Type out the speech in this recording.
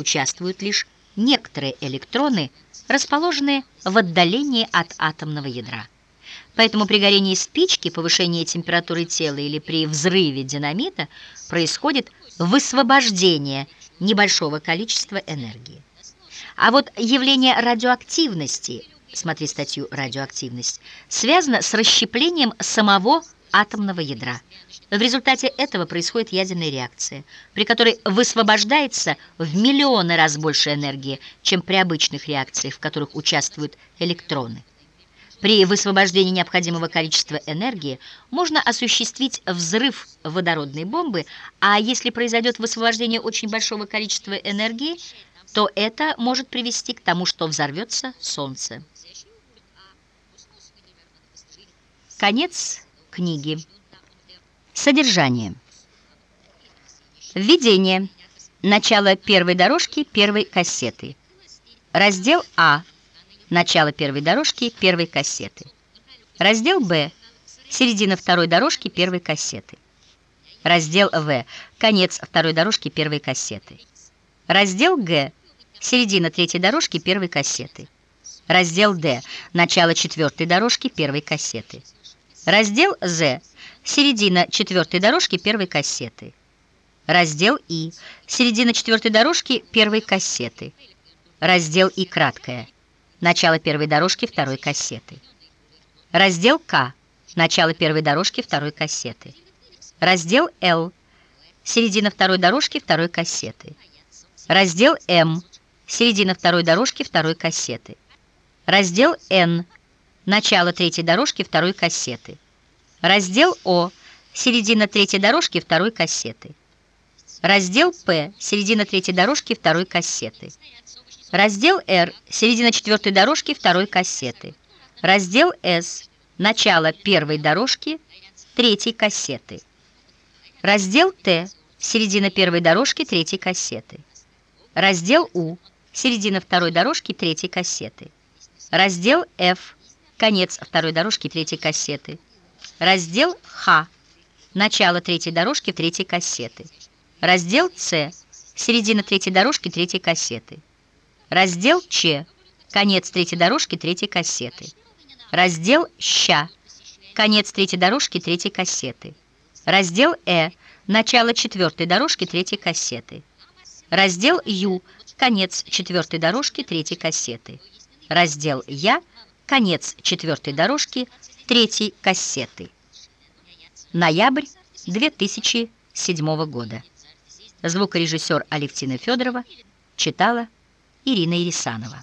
участвуют лишь некоторые электроны, расположенные в отдалении от атомного ядра. Поэтому при горении спички, повышении температуры тела или при взрыве динамита происходит высвобождение небольшого количества энергии. А вот явление радиоактивности, смотри статью «Радиоактивность», связано с расщеплением самого атомного ядра. В результате этого происходит ядерная реакция, при которой высвобождается в миллионы раз больше энергии, чем при обычных реакциях, в которых участвуют электроны. При высвобождении необходимого количества энергии можно осуществить взрыв водородной бомбы, а если произойдет высвобождение очень большого количества энергии, то это может привести к тому, что взорвется Солнце. Конец книги. Содержание. Введение. Начало первой дорожки первой кассеты. Раздел А. Начало первой дорожки первой кассеты. Раздел Б. Середина второй дорожки первой кассеты. Раздел В. Конец второй дорожки первой кассеты. Раздел Г. Середина третьей дорожки первой кассеты. Раздел Д. Начало четвертой дорожки первой кассеты. Раздел З. Середина четвертой дорожки первой кассеты. Раздел И. Середина четвертой дорожки первой кассеты. Раздел И краткое. Начало первой дорожки второй кассеты. Раздел К. Начало первой дорожки второй кассеты. Раздел Л. Середина второй дорожки второй кассеты. Раздел М. Середина второй дорожки второй кассеты. Раздел Н. Начало третьей дорожки второй кассеты. Раздел О. Середина третьей дорожки второй кассеты. Раздел П. Середина третьей дорожки второй кассеты. Раздел Р. Середина четвертой дорожки второй кассеты. Раздел С. Начало первой дорожки третьей кассеты. Раздел Т. Середина первой дорожки третьей кассеты. Раздел У. Середина второй дорожки третьей кассеты. Раздел F. Конец второй дорожки третьей кассеты. Раздел Х. Начало третьей дорожки третьей кассеты. Раздел С. Середина третьей дорожки третьей кассеты. Раздел Ч. Конец третьей дорожки третьей кассеты. Раздел Щ. Конец третьей дорожки третьей кассеты. Раздел Э. Начало четвертой дорожки третьей кассеты. Раздел Ю. Конец четвертой дорожки третьей кассеты. Раздел Я. Конец четвертой дорожки третьей кассеты. Ноябрь 2007 года. Звукорежиссер Алевтина Федорова читала Ирина Ирисанова.